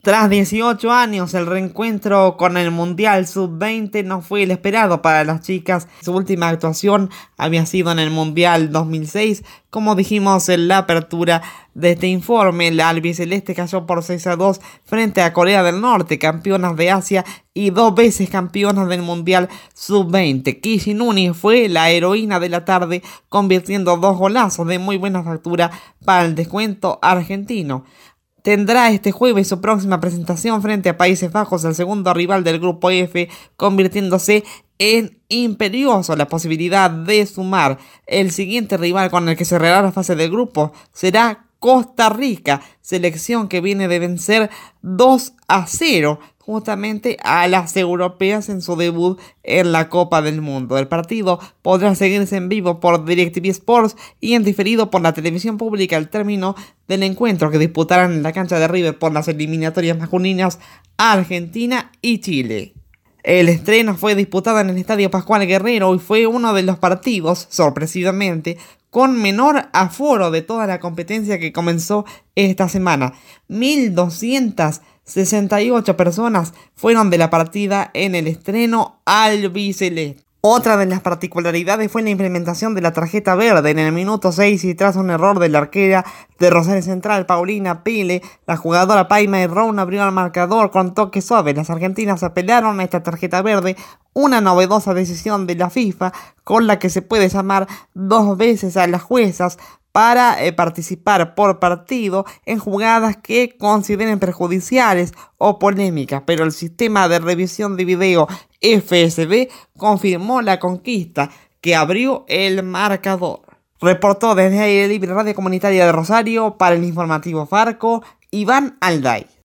Tras 18 años, el reencuentro con el Mundial Sub-20 no fue el esperado para las chicas. Su última actuación había sido en el Mundial 2006. Como dijimos en la apertura de este informe, la albiceleste cayó por 6 a 2 frente a Corea del Norte, campeonas de Asia y dos veces campeonas del Mundial Sub-20. Kishi Nuni fue la heroína de la tarde, convirtiendo dos golazos de muy buena factura para el descuento argentino tendrá este jueves su próxima presentación frente a Países Bajos, el segundo rival del grupo F, convirtiéndose en imperioso la posibilidad de sumar. El siguiente rival con el que cerrará la fase del grupo será Costa Rica, selección que viene de vencer 2 a 0 justamente a las europeas en su debut en la Copa del Mundo. El partido podrá seguirse en vivo por DirecTV Sports y en diferido por la televisión pública al término del encuentro que disputarán en la cancha de River por las eliminatorias masculinas Argentina y Chile. El estreno fue disputado en el Estadio Pascual Guerrero y fue uno de los partidos, sorpresivamente, con menor aforo de toda la competencia que comenzó esta semana. 1268 personas fueron de la partida en el estreno albiceleste. Otra de las particularidades fue la implementación de la tarjeta verde en el minuto 6 y tras un error de la arquera de Rosario Central, Paulina Pile, la jugadora Paima y Ron abrió el marcador con toque suave. Las argentinas apelaron a esta tarjeta verde, una novedosa decisión de la FIFA con la que se puede llamar dos veces a las juezas para eh, participar por partido en jugadas que consideren perjudiciales o polémicas, pero el sistema de revisión de video FSB confirmó la conquista que abrió el marcador. Reportó desde Aire Libre Radio Comunitaria de Rosario para el informativo Farco Iván Alday.